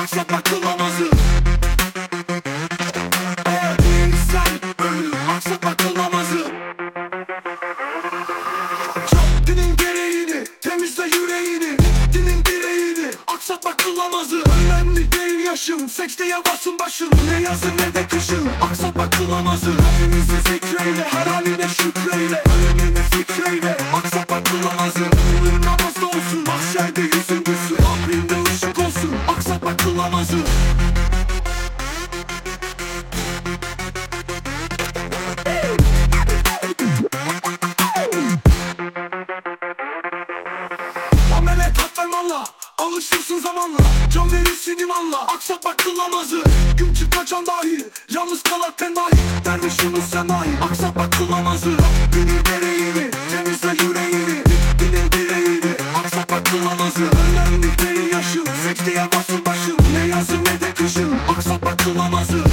Hasret bakılamazı İnsan ölü hasret bakılamazı Caddinin gereğini temizle yüreğini. Dinin direğini aksat bakılamazı Önemli değil yaşım seksliğe basın başın. Ne yazın ne de kışın aksat bakılamazı Hepimizi zikreyle her haline şükreyle. Ölümünü fikreyle aksat bakılamazı olamazı Amele katlanmanla Alışırsın zamanla. Can verirsin imanla Aksatmak kılamazı Gün çıkmacan dahi Yalnız kalak tendahi. Dervişimiz sen dahi Aksatmak kılamazı Günü gereğini Temizle yüreğini. Dile direğini Aksatmak kılamazı Önlendik yaşım Sektiye basın yaklaşın Ne yazın ne de kışın. Aksatma kılamazı